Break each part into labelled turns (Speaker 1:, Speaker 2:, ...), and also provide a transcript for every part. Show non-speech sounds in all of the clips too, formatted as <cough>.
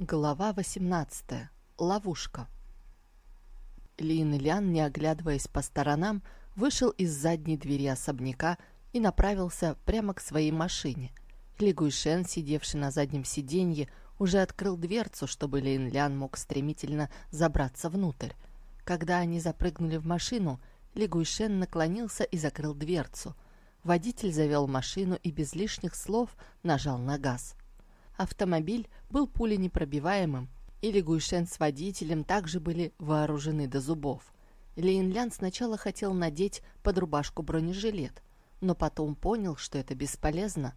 Speaker 1: Глава 18. Ловушка. Лин Лян, не оглядываясь по сторонам, вышел из задней двери особняка и направился прямо к своей машине. Ли Гуйшен, сидевший на заднем сиденье, уже открыл дверцу, чтобы Лин Лян мог стремительно забраться внутрь. Когда они запрыгнули в машину, Ли Гуйшен наклонился и закрыл дверцу. Водитель завел машину и без лишних слов нажал на газ. Автомобиль был пуленепробиваемым, и Лигуйшен с водителем также были вооружены до зубов. Лейнлян сначала хотел надеть под рубашку бронежилет, но потом понял, что это бесполезно.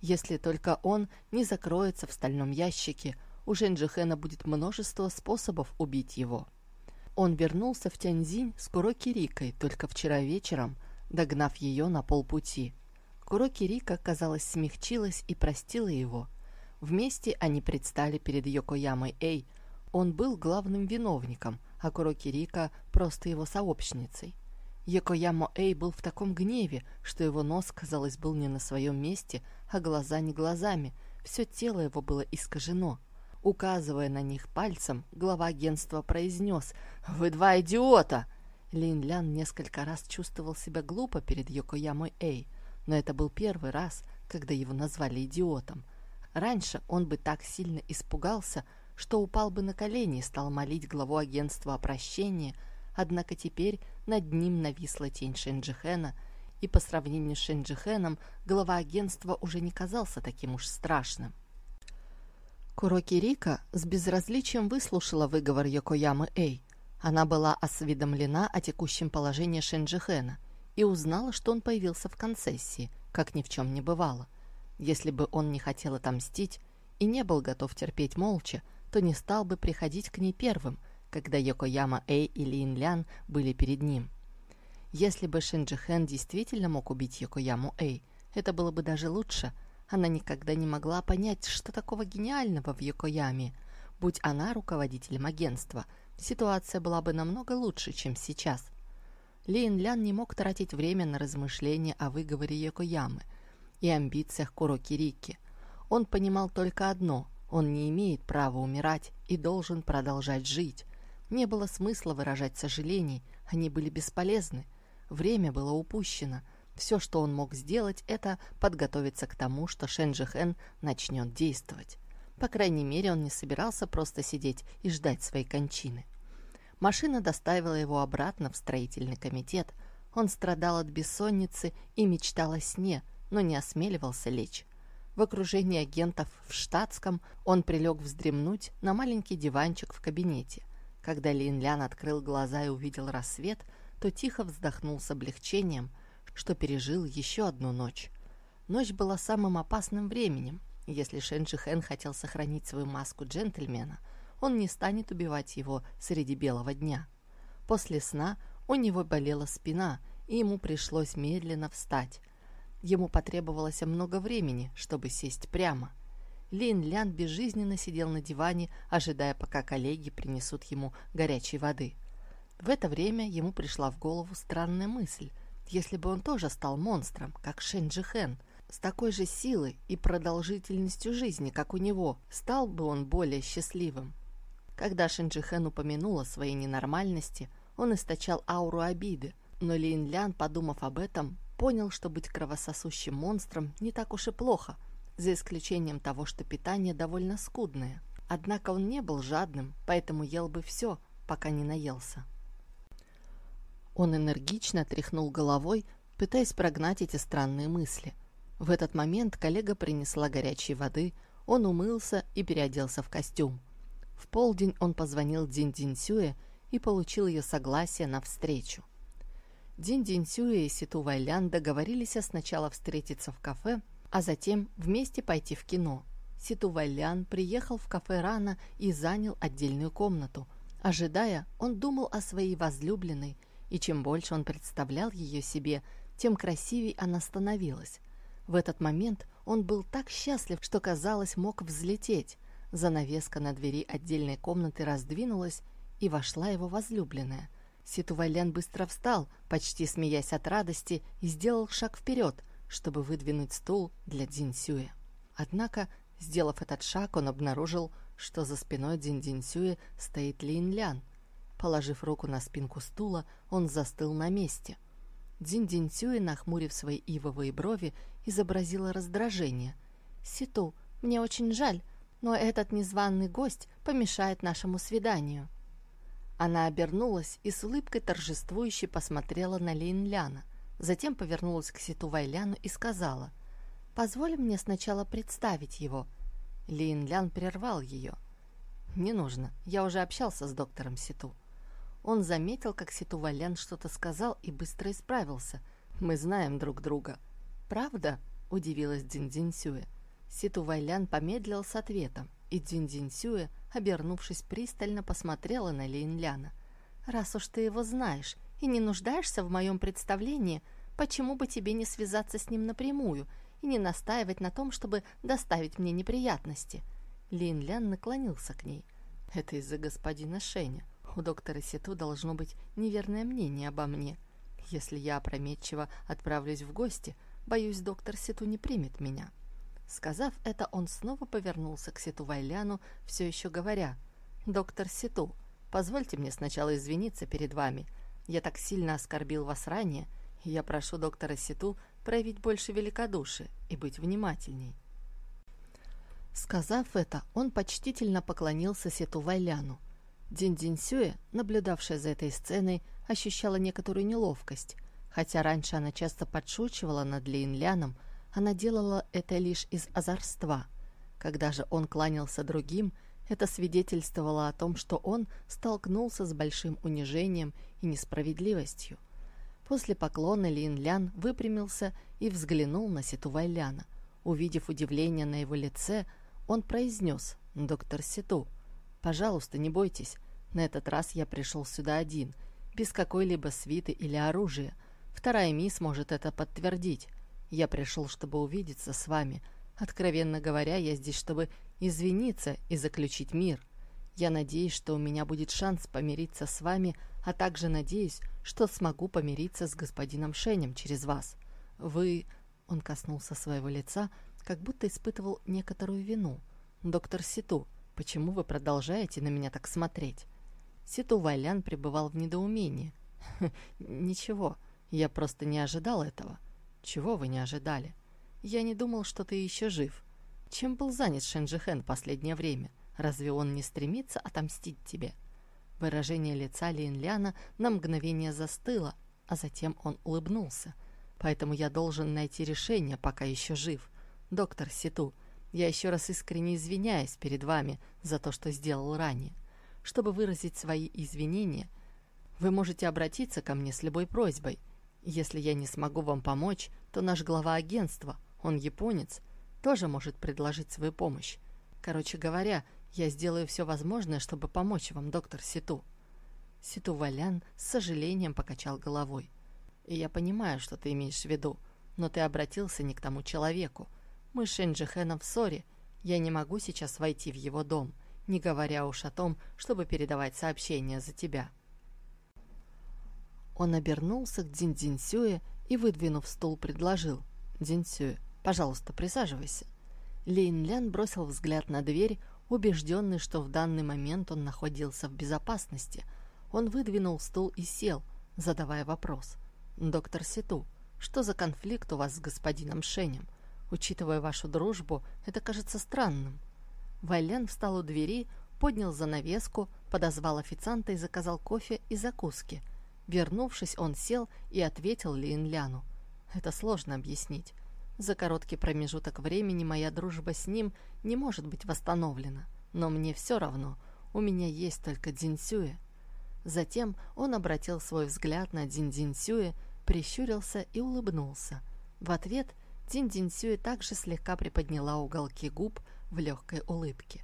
Speaker 1: Если только он не закроется в стальном ящике, у Женджихена будет множество способов убить его. Он вернулся в Тяньзинь с Куроки Рикой только вчера вечером, догнав ее на полпути. Куроки Рика, казалось, смягчилась и простила его – Вместе они предстали перед Йокоямой Эй. Он был главным виновником, а Куроки Рика просто его сообщницей. Йокоямо Эй был в таком гневе, что его нос, казалось, был не на своем месте, а глаза не глазами, все тело его было искажено. Указывая на них пальцем, глава агентства произнес «Вы два идиота!» Лин Лян несколько раз чувствовал себя глупо перед Йокоямой Эй, но это был первый раз, когда его назвали идиотом – Раньше он бы так сильно испугался, что упал бы на колени и стал молить главу агентства о прощении, однако теперь над ним нависла тень Шенджихена, и по сравнению с Шенджихеном глава агентства уже не казался таким уж страшным. Куроки Рика с безразличием выслушала выговор Йокоямы Эй. Она была осведомлена о текущем положении Шенджихена и узнала, что он появился в концессии, как ни в чем не бывало. Если бы он не хотел отомстить и не был готов терпеть молча, то не стал бы приходить к ней первым, когда Йокояма Эй и Лин Лян были перед ним. Если бы Шинджи Хэн действительно мог убить Йокояму Эй, это было бы даже лучше. Она никогда не могла понять, что такого гениального в Йокояме. Будь она руководителем агентства, ситуация была бы намного лучше, чем сейчас. Лин Лян не мог тратить время на размышления о выговоре Йокоямы – и амбициях Куроки Рики. Он понимал только одно – он не имеет права умирать и должен продолжать жить. Не было смысла выражать сожалений, они были бесполезны. Время было упущено. Все, что он мог сделать, это подготовиться к тому, что Шенджихен начнет действовать. По крайней мере, он не собирался просто сидеть и ждать своей кончины. Машина доставила его обратно в строительный комитет. Он страдал от бессонницы и мечтал о сне – но не осмеливался лечь. В окружении агентов в штатском он прилег вздремнуть на маленький диванчик в кабинете. Когда Лин Лян открыл глаза и увидел рассвет, то тихо вздохнул с облегчением, что пережил еще одну ночь. Ночь была самым опасным временем. Если Шэнши Хэн хотел сохранить свою маску джентльмена, он не станет убивать его среди белого дня. После сна у него болела спина, и ему пришлось медленно встать. Ему потребовалось много времени, чтобы сесть прямо. Лин Лян безжизненно сидел на диване, ожидая, пока коллеги принесут ему горячей воды. В это время ему пришла в голову странная мысль. Если бы он тоже стал монстром, как Шэнь Джихэн, с такой же силой и продолжительностью жизни, как у него, стал бы он более счастливым. Когда Шинджихен упомянул о своей ненормальности, он источал ауру обиды, но Лин Лян, подумав об этом, понял, что быть кровососущим монстром не так уж и плохо, за исключением того, что питание довольно скудное. Однако он не был жадным, поэтому ел бы все, пока не наелся. Он энергично тряхнул головой, пытаясь прогнать эти странные мысли. В этот момент коллега принесла горячей воды, он умылся и переоделся в костюм. В полдень он позвонил Дин Дин Сюэ и получил ее согласие на встречу. Дин Дин Сюэ и Ситу Вайлян договорились сначала встретиться в кафе, а затем вместе пойти в кино. Ситу Вайлян приехал в кафе рано и занял отдельную комнату. Ожидая, он думал о своей возлюбленной, и чем больше он представлял ее себе, тем красивей она становилась. В этот момент он был так счастлив, что, казалось, мог взлететь. Занавеска на двери отдельной комнаты раздвинулась, и вошла его возлюбленная. Ситувален быстро встал, почти смеясь от радости, и сделал шаг вперед, чтобы выдвинуть стул для Дзинсюя. Однако, Сделав этот шаг, он обнаружил, что за спиной Сюэ стоит Лин Лян. Положив руку на спинку стула, он застыл на месте. Сюэ, нахмурив свои ивовые брови, изобразила раздражение. «Ситу, мне очень жаль, но этот незваный гость помешает нашему свиданию». Она обернулась и с улыбкой торжествующе посмотрела на Лин Ляна, затем повернулась к Ситу Вайляну и сказала – Позволь мне сначала представить его». Лин Лян прервал ее. «Не нужно. Я уже общался с доктором Ситу». Он заметил, как Ситу Валян что-то сказал и быстро исправился. «Мы знаем друг друга». «Правда?» – удивилась Дин Дин Сюэ. Ситу Вайлян помедлил с ответом, и Дин Дин Сюэ, обернувшись пристально, посмотрела на Лин Ляна. «Раз уж ты его знаешь и не нуждаешься в моем представлении, почему бы тебе не связаться с ним напрямую – и не настаивать на том, чтобы доставить мне неприятности. Лин Лян наклонился к ней. Это из-за господина Шеня. У доктора Ситу должно быть неверное мнение обо мне. Если я опрометчиво отправлюсь в гости, боюсь, доктор Ситу не примет меня. Сказав это, он снова повернулся к Ситу Вайляну, все еще говоря, «Доктор Ситу, позвольте мне сначала извиниться перед вами. Я так сильно оскорбил вас ранее, и я прошу доктора Ситу проявить больше великодушия и быть внимательней. Сказав это, он почтительно поклонился Сету Вайляну. Дин Сюэ, наблюдавшая за этой сценой, ощущала некоторую неловкость. Хотя раньше она часто подшучивала над Лин Ляном, она делала это лишь из озорства. Когда же он кланялся другим, это свидетельствовало о том, что он столкнулся с большим унижением и несправедливостью. После поклона Лин Лян выпрямился и взглянул на Ситу Вайляна. Увидев удивление на его лице, он произнес «Доктор Ситу, пожалуйста, не бойтесь. На этот раз я пришел сюда один, без какой-либо свиты или оружия. Вторая мисс может это подтвердить. Я пришел, чтобы увидеться с вами. Откровенно говоря, я здесь, чтобы извиниться и заключить мир. Я надеюсь, что у меня будет шанс помириться с вами, а также надеюсь, что смогу помириться с господином Шенем через вас. Вы...» Он коснулся своего лица, как будто испытывал некоторую вину. «Доктор Ситу, почему вы продолжаете на меня так смотреть?» Ситу Вайлян пребывал в недоумении. <laughs> «Ничего, я просто не ожидал этого». «Чего вы не ожидали?» «Я не думал, что ты еще жив. Чем был занят Шенджихен последнее время? Разве он не стремится отомстить тебе?» Выражение лица Линляна на мгновение застыло, а затем он улыбнулся. «Поэтому я должен найти решение, пока еще жив. Доктор Ситу, я еще раз искренне извиняюсь перед вами за то, что сделал ранее. Чтобы выразить свои извинения, вы можете обратиться ко мне с любой просьбой. Если я не смогу вам помочь, то наш глава агентства, он японец, тоже может предложить свою помощь. Короче говоря, я сделаю все возможное, чтобы помочь вам, доктор Ситу». Ситу Валян с сожалением покачал головой. «И я понимаю, что ты имеешь в виду, но ты обратился не к тому человеку. Мы с Шенджихеном в ссоре. Я не могу сейчас войти в его дом, не говоря уж о том, чтобы передавать сообщения за тебя». Он обернулся к Дзин Дзинсюе и, выдвинув стул, предложил. «Дзинсюе, пожалуйста, присаживайся». Лейн Лян бросил взгляд на дверь, Убежденный, что в данный момент он находился в безопасности, он выдвинул стул и сел, задавая вопрос. «Доктор Ситу, что за конфликт у вас с господином Шенем? Учитывая вашу дружбу, это кажется странным». Вайлен встал у двери, поднял занавеску, подозвал официанта и заказал кофе и закуски. Вернувшись, он сел и ответил Лин Ляну. «Это сложно объяснить. За короткий промежуток времени моя дружба с ним не может быть восстановлена, но мне все равно, у меня есть только Дзинсюэ. Затем он обратил свой взгляд на Дин Дзинсюэ, прищурился и улыбнулся. В ответ Дин Дзинсюэ также слегка приподняла уголки губ в легкой улыбке.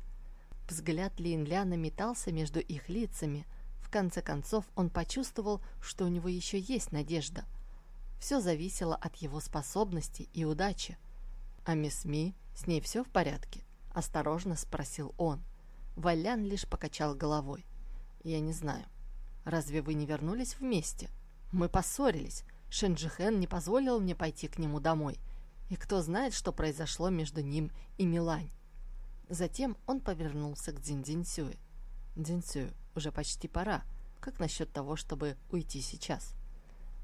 Speaker 1: Взгляд Лин Ляна метался между их лицами. В конце концов он почувствовал, что у него еще есть надежда – все зависело от его способностей и удачи. «А мисс Ми, с ней все в порядке?» – осторожно спросил он. Валян лишь покачал головой. «Я не знаю. Разве вы не вернулись вместе? Мы поссорились. Шенджихен не позволил мне пойти к нему домой. И кто знает, что произошло между ним и Милань. Затем он повернулся к Дзинь Дзиньсюэ. «Дзиньсюэ, уже почти пора. Как насчет того, чтобы уйти сейчас?»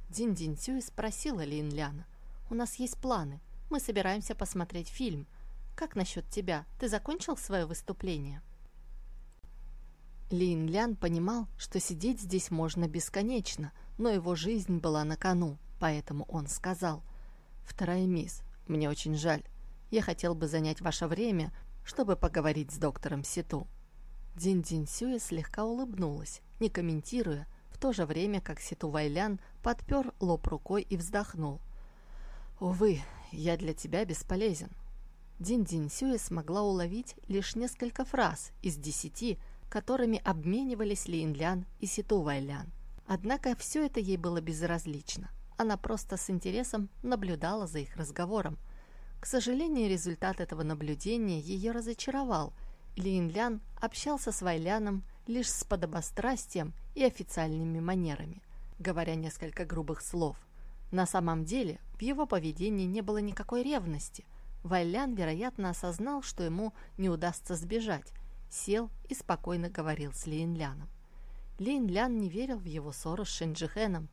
Speaker 1: Дзинь Дзиньсюэ спросила Лин Ляна. «У нас есть планы. Мы собираемся посмотреть фильм. Как насчет тебя? Ты закончил свое выступление?» Лин Лян понимал, что сидеть здесь можно бесконечно, но его жизнь была на кону, поэтому он сказал, «Вторая мисс, мне очень жаль. Я хотел бы занять ваше время, чтобы поговорить с доктором Ситу». Дин Дин Сюэ слегка улыбнулась, не комментируя, в то же время как Ситу Вайлян подпер лоб рукой и вздохнул. «Увы, я для тебя бесполезен». Дин Дин Сюэ смогла уловить лишь несколько фраз из десяти, которыми обменивались Линлян и Ситу Вайлян. Однако все это ей было безразлично. Она просто с интересом наблюдала за их разговором. К сожалению, результат этого наблюдения ее разочаровал. Линлян общался с Вайляном лишь с подобострастием и официальными манерами, говоря несколько грубых слов. На самом деле, в его поведении не было никакой ревности. Вайлян, вероятно, осознал, что ему не удастся сбежать, сел и спокойно говорил с Линляном. Линлян не верил в его ссору с Шинджихеном.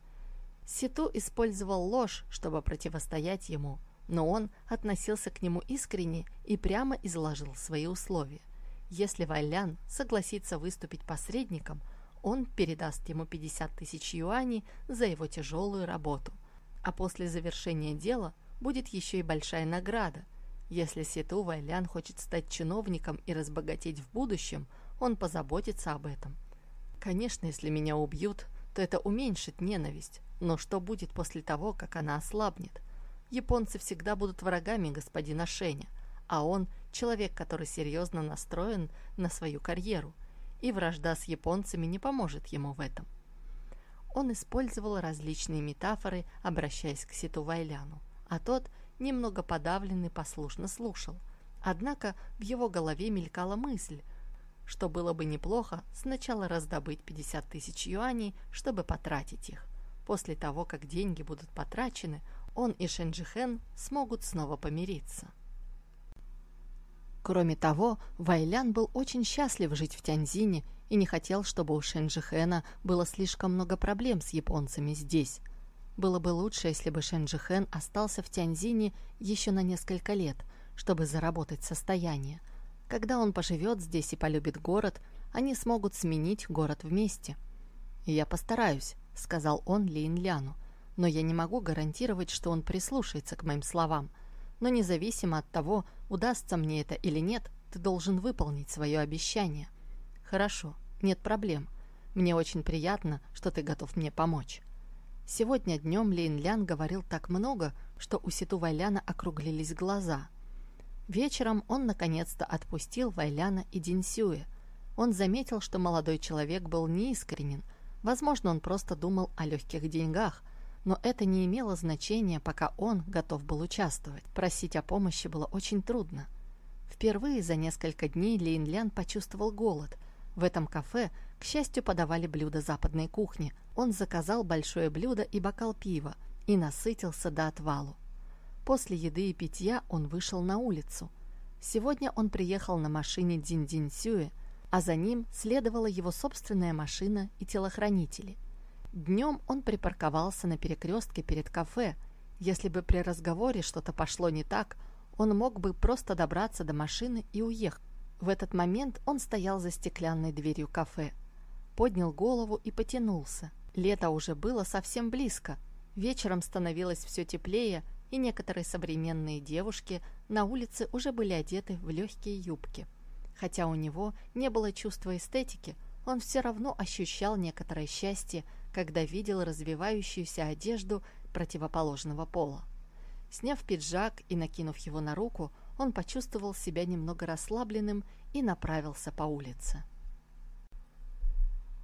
Speaker 1: Ситу использовал ложь, чтобы противостоять ему, но он относился к нему искренне и прямо изложил свои условия. Если Вайлян согласится выступить посредником, он передаст ему 50 тысяч юаней за его тяжелую работу. А после завершения дела будет еще и большая награда. Если Ситу Вайлян хочет стать чиновником и разбогатеть в будущем, он позаботится об этом. Конечно, если меня убьют, то это уменьшит ненависть, но что будет после того, как она ослабнет? Японцы всегда будут врагами господина Шеня, а он – человек, который серьезно настроен на свою карьеру, и вражда с японцами не поможет ему в этом. Он использовал различные метафоры, обращаясь к Ситу Вайляну, а тот, немного подавленный, послушно слушал. Однако в его голове мелькала мысль – что было бы неплохо сначала раздобыть 50 тысяч юаней, чтобы потратить их. После того, как деньги будут потрачены, он и Шенджихен смогут снова помириться. Кроме того, Вайлян был очень счастлив жить в Тяньзине и не хотел, чтобы у Шенджихена было слишком много проблем с японцами здесь. Было бы лучше, если бы Шенджихен остался в Тяньзине еще на несколько лет, чтобы заработать состояние – когда он поживет здесь и полюбит город, они смогут сменить город вместе. «Я постараюсь», — сказал он Лин Ляну, «но я не могу гарантировать, что он прислушается к моим словам. Но независимо от того, удастся мне это или нет, ты должен выполнить свое обещание». «Хорошо, нет проблем. Мне очень приятно, что ты готов мне помочь». Сегодня днем Лин Лян говорил так много, что у Ситу Вайляна округлились глаза — Вечером он наконец-то отпустил Вайляна и Динсюэ. Он заметил, что молодой человек был неискренен. Возможно, он просто думал о легких деньгах, но это не имело значения, пока он готов был участвовать. Просить о помощи было очень трудно. Впервые за несколько дней Лин Лян почувствовал голод. В этом кафе, к счастью, подавали блюда западной кухни. Он заказал большое блюдо и бокал пива и насытился до отвалу. После еды и питья он вышел на улицу. Сегодня он приехал на машине Дин-Дин Сюэ, а за ним следовала его собственная машина и телохранители. Днем он припарковался на перекрестке перед кафе. Если бы при разговоре что-то пошло не так, он мог бы просто добраться до машины и уехать. В этот момент он стоял за стеклянной дверью кафе. Поднял голову и потянулся. Лето уже было совсем близко. Вечером становилось все теплее, и некоторые современные девушки на улице уже были одеты в легкие юбки. Хотя у него не было чувства эстетики, он все равно ощущал некоторое счастье, когда видел развивающуюся одежду противоположного пола. Сняв пиджак и накинув его на руку, он почувствовал себя немного расслабленным и направился по улице.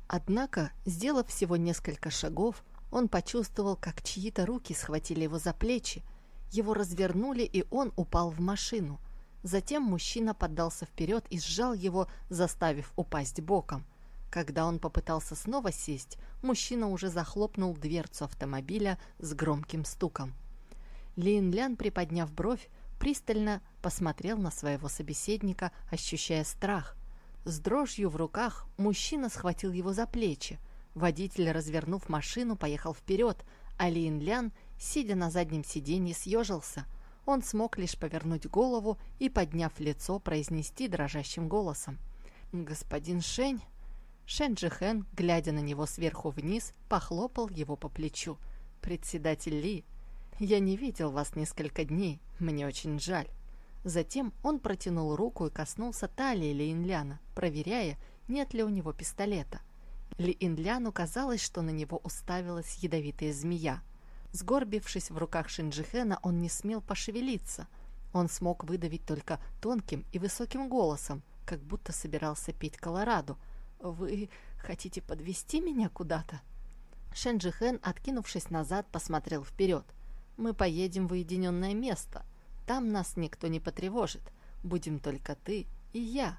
Speaker 1: Однако, сделав всего несколько шагов, он почувствовал, как чьи-то руки схватили его за плечи, его развернули, и он упал в машину. Затем мужчина поддался вперед и сжал его, заставив упасть боком. Когда он попытался снова сесть, мужчина уже захлопнул дверцу автомобиля с громким стуком. Лин Лян, приподняв бровь, пристально посмотрел на своего собеседника, ощущая страх. С дрожью в руках мужчина схватил его за плечи. Водитель, развернув машину, поехал вперед, а Лин Лян, сидя на заднем сиденье, съежился. Он смог лишь повернуть голову и, подняв лицо, произнести дрожащим голосом. «Господин Шень?» Шэн Джихэн, глядя на него сверху вниз, похлопал его по плечу. «Председатель Ли, я не видел вас несколько дней, мне очень жаль». Затем он протянул руку и коснулся талии Ли Инляна, проверяя, нет ли у него пистолета. Ли Инляну казалось, что на него уставилась ядовитая змея. Сгорбившись в руках Шинджихена, он не смел пошевелиться. Он смог выдавить только тонким и высоким голосом, как будто собирался петь Колорадо. «Вы хотите подвести меня куда-то?» Шенджихен, откинувшись назад, посмотрел вперед. «Мы поедем в уединенное место. Там нас никто не потревожит. Будем только ты и я».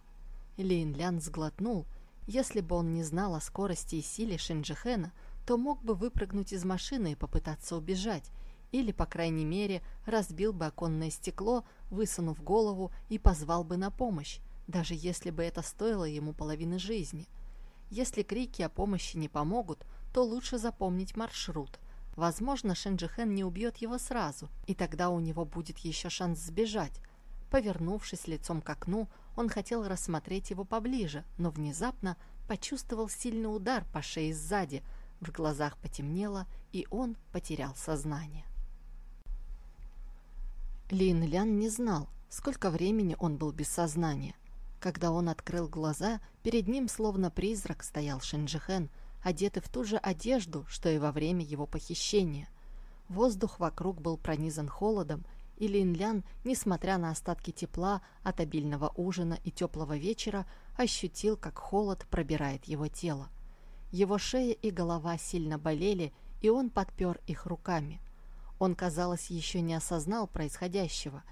Speaker 1: Лин Лян сглотнул. Если бы он не знал о скорости и силе Шенджихена, то мог бы выпрыгнуть из машины и попытаться убежать, или, по крайней мере, разбил бы оконное стекло, высунув голову и позвал бы на помощь, даже если бы это стоило ему половины жизни. Если крики о помощи не помогут, то лучше запомнить маршрут – Возможно, Шенджихен не убьет его сразу, и тогда у него будет еще шанс сбежать. Повернувшись лицом к окну, он хотел рассмотреть его поближе, но внезапно почувствовал сильный удар по шее сзади, в глазах потемнело, и он потерял сознание. Лин Лян не знал, сколько времени он был без сознания. Когда он открыл глаза, перед ним словно призрак стоял Шенджихен – одеты в ту же одежду, что и во время его похищения. Воздух вокруг был пронизан холодом, и Линлян, несмотря на остатки тепла от обильного ужина и теплого вечера, ощутил, как холод пробирает его тело. Его шея и голова сильно болели, и он подпер их руками. Он, казалось, еще не осознал происходящего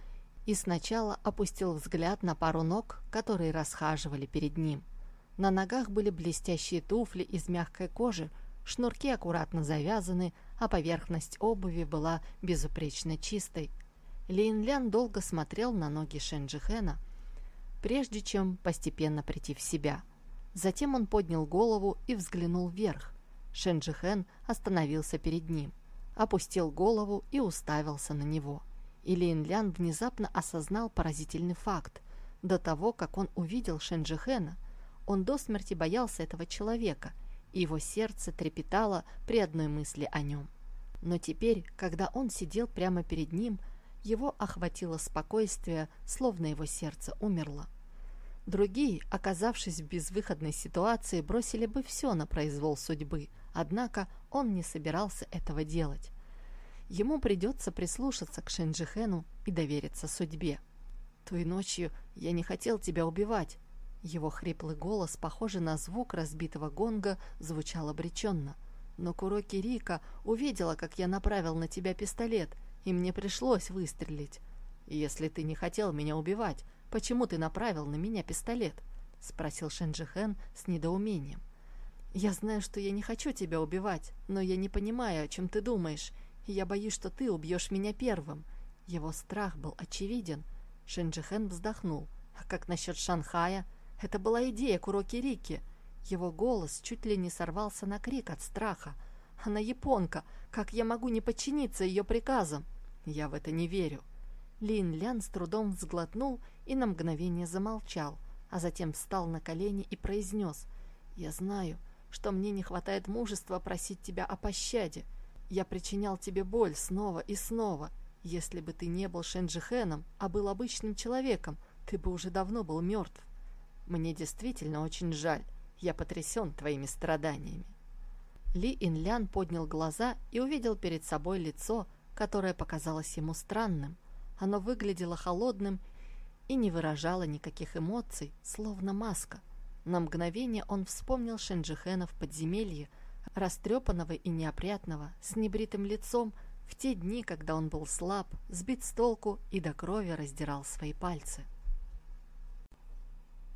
Speaker 1: и сначала опустил взгляд на пару ног, которые расхаживали перед ним – на ногах были блестящие туфли из мягкой кожи, шнурки аккуратно завязаны, а поверхность обуви была безупречно чистой. Лин Лян долго смотрел на ноги Шенджихена, прежде чем постепенно прийти в себя. Затем он поднял голову и взглянул вверх. Шенджихен остановился перед ним, опустил голову и уставился на него. И Лин Лян внезапно осознал поразительный факт. До того, как он увидел Шенджихена – он до смерти боялся этого человека, и его сердце трепетало при одной мысли о нем. Но теперь, когда он сидел прямо перед ним, его охватило спокойствие, словно его сердце умерло. Другие, оказавшись в безвыходной ситуации, бросили бы все на произвол судьбы, однако он не собирался этого делать. Ему придется прислушаться к Шенджихену и довериться судьбе. «Той ночью я не хотел тебя убивать», его хриплый голос, похожий на звук разбитого гонга, звучал обреченно. «Но Куроки Рика увидела, как я направил на тебя пистолет, и мне пришлось выстрелить. Если ты не хотел меня убивать, почему ты направил на меня пистолет?» — спросил Шенджихен с недоумением. «Я знаю, что я не хочу тебя убивать, но я не понимаю, о чем ты думаешь, я боюсь, что ты убьешь меня первым». Его страх был очевиден. Шенджихен вздохнул. «А как насчет Шанхая?» Это была идея Куроки Рики. Его голос чуть ли не сорвался на крик от страха. Она японка. Как я могу не подчиниться ее приказам? Я в это не верю. Лин Лян с трудом взглотнул и на мгновение замолчал, а затем встал на колени и произнес «Я знаю, что мне не хватает мужества просить тебя о пощаде. Я причинял тебе боль снова и снова. Если бы ты не был Шенджихеном, а был обычным человеком, ты бы уже давно был мертв. Мне действительно очень жаль. Я потрясен твоими страданиями». Ли Инлян поднял глаза и увидел перед собой лицо, которое показалось ему странным. Оно выглядело холодным и не выражало никаких эмоций, словно маска. На мгновение он вспомнил Шенджихена в подземелье, растрепанного и неопрятного, с небритым лицом, в те дни, когда он был слаб, сбит с толку и до крови раздирал свои пальцы.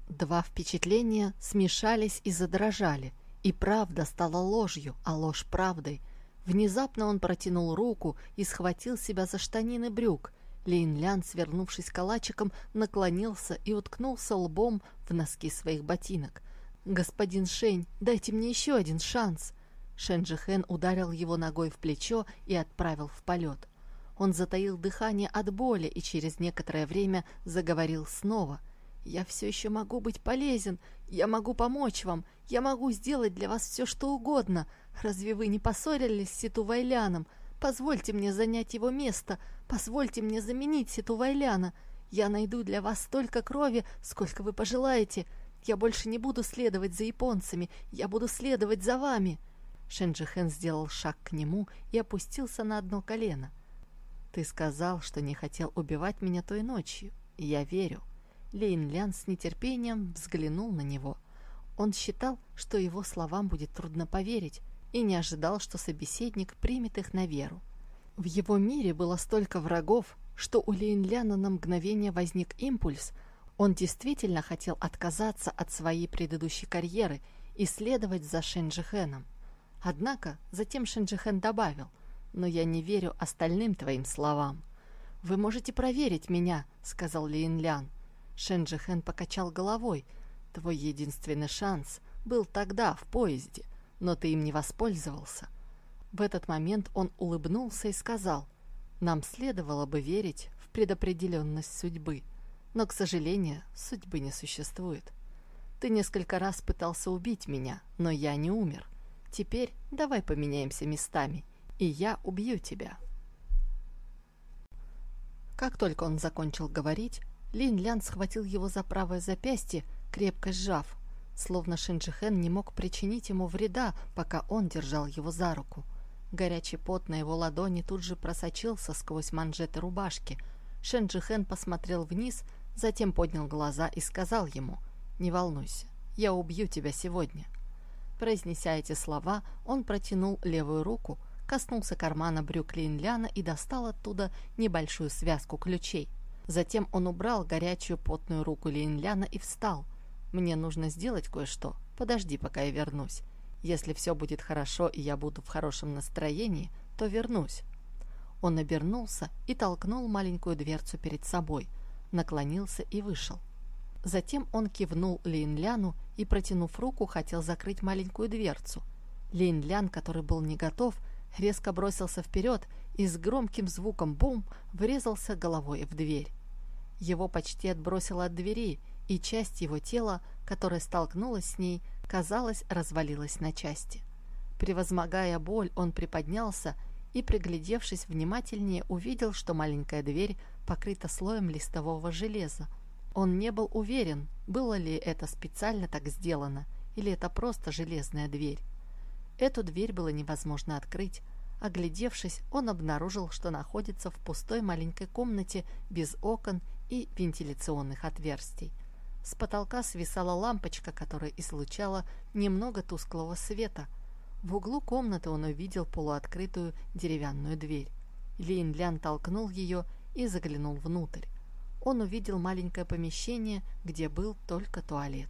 Speaker 1: Два впечатления смешались и задрожали, и правда стала ложью, а ложь правдой. Внезапно он протянул руку и схватил себя за штанины брюк. Лин Лян, свернувшись калачиком, наклонился и уткнулся лбом в носки своих ботинок. «Господин Шень, дайте мне еще один шанс!» Шэн Джихэн ударил его ногой в плечо и отправил в полет. Он затаил дыхание от боли и через некоторое время заговорил снова. «Я все еще могу быть полезен, я могу помочь вам, я могу сделать для вас все, что угодно. Разве вы не поссорились с Ситу Вайляном? Позвольте мне занять его место, позвольте мне заменить Ситу Вайляна. Я найду для вас столько крови, сколько вы пожелаете. Я больше не буду следовать за японцами, я буду следовать за вами». Шенджихен сделал шаг к нему и опустился на одно колено. «Ты сказал, что не хотел убивать меня той ночью. Я верю». Лейн Лян с нетерпением взглянул на него. Он считал, что его словам будет трудно поверить, и не ожидал, что собеседник примет их на веру. В его мире было столько врагов, что у Лейнляна на мгновение возник импульс. Он действительно хотел отказаться от своей предыдущей карьеры и следовать за Шенджихеном. Однако затем Шенджихен добавил, «Но я не верю остальным твоим словам». «Вы можете проверить меня», — сказал Линлян. Шенджихен покачал головой. «Твой единственный шанс был тогда, в поезде, но ты им не воспользовался». В этот момент он улыбнулся и сказал, «Нам следовало бы верить в предопределенность судьбы, но, к сожалению, судьбы не существует. Ты несколько раз пытался убить меня, но я не умер. Теперь давай поменяемся местами, и я убью тебя». Как только он закончил говорить, Лин Лян схватил его за правое запястье, крепко сжав, словно Шинджихен не мог причинить ему вреда, пока он держал его за руку. Горячий пот на его ладони тут же просочился сквозь манжеты рубашки. Шенджихен посмотрел вниз, затем поднял глаза и сказал ему, «Не волнуйся, я убью тебя сегодня». Произнеся эти слова, он протянул левую руку, коснулся кармана брюк Линляна и достал оттуда небольшую связку ключей. Затем он убрал горячую потную руку Линляна и встал. «Мне нужно сделать кое-что. Подожди, пока я вернусь. Если все будет хорошо и я буду в хорошем настроении, то вернусь». Он обернулся и толкнул маленькую дверцу перед собой, наклонился и вышел. Затем он кивнул Линляну и, протянув руку, хотел закрыть маленькую дверцу. Линлян, который был не готов, резко бросился вперед и с громким звуком «бум» врезался головой в дверь. Его почти отбросило от двери, и часть его тела, которая столкнулась с ней, казалось, развалилась на части. Превозмогая боль, он приподнялся и, приглядевшись внимательнее, увидел, что маленькая дверь покрыта слоем листового железа, он не был уверен, было ли это специально так сделано, или это просто железная дверь. Эту дверь было невозможно открыть. Оглядевшись, он обнаружил, что находится в пустой маленькой комнате без окон и вентиляционных отверстий. С потолка свисала лампочка, которая излучала немного тусклого света. В углу комнаты он увидел полуоткрытую деревянную дверь. Лин Лян толкнул ее и заглянул внутрь он увидел маленькое помещение, где был только туалет.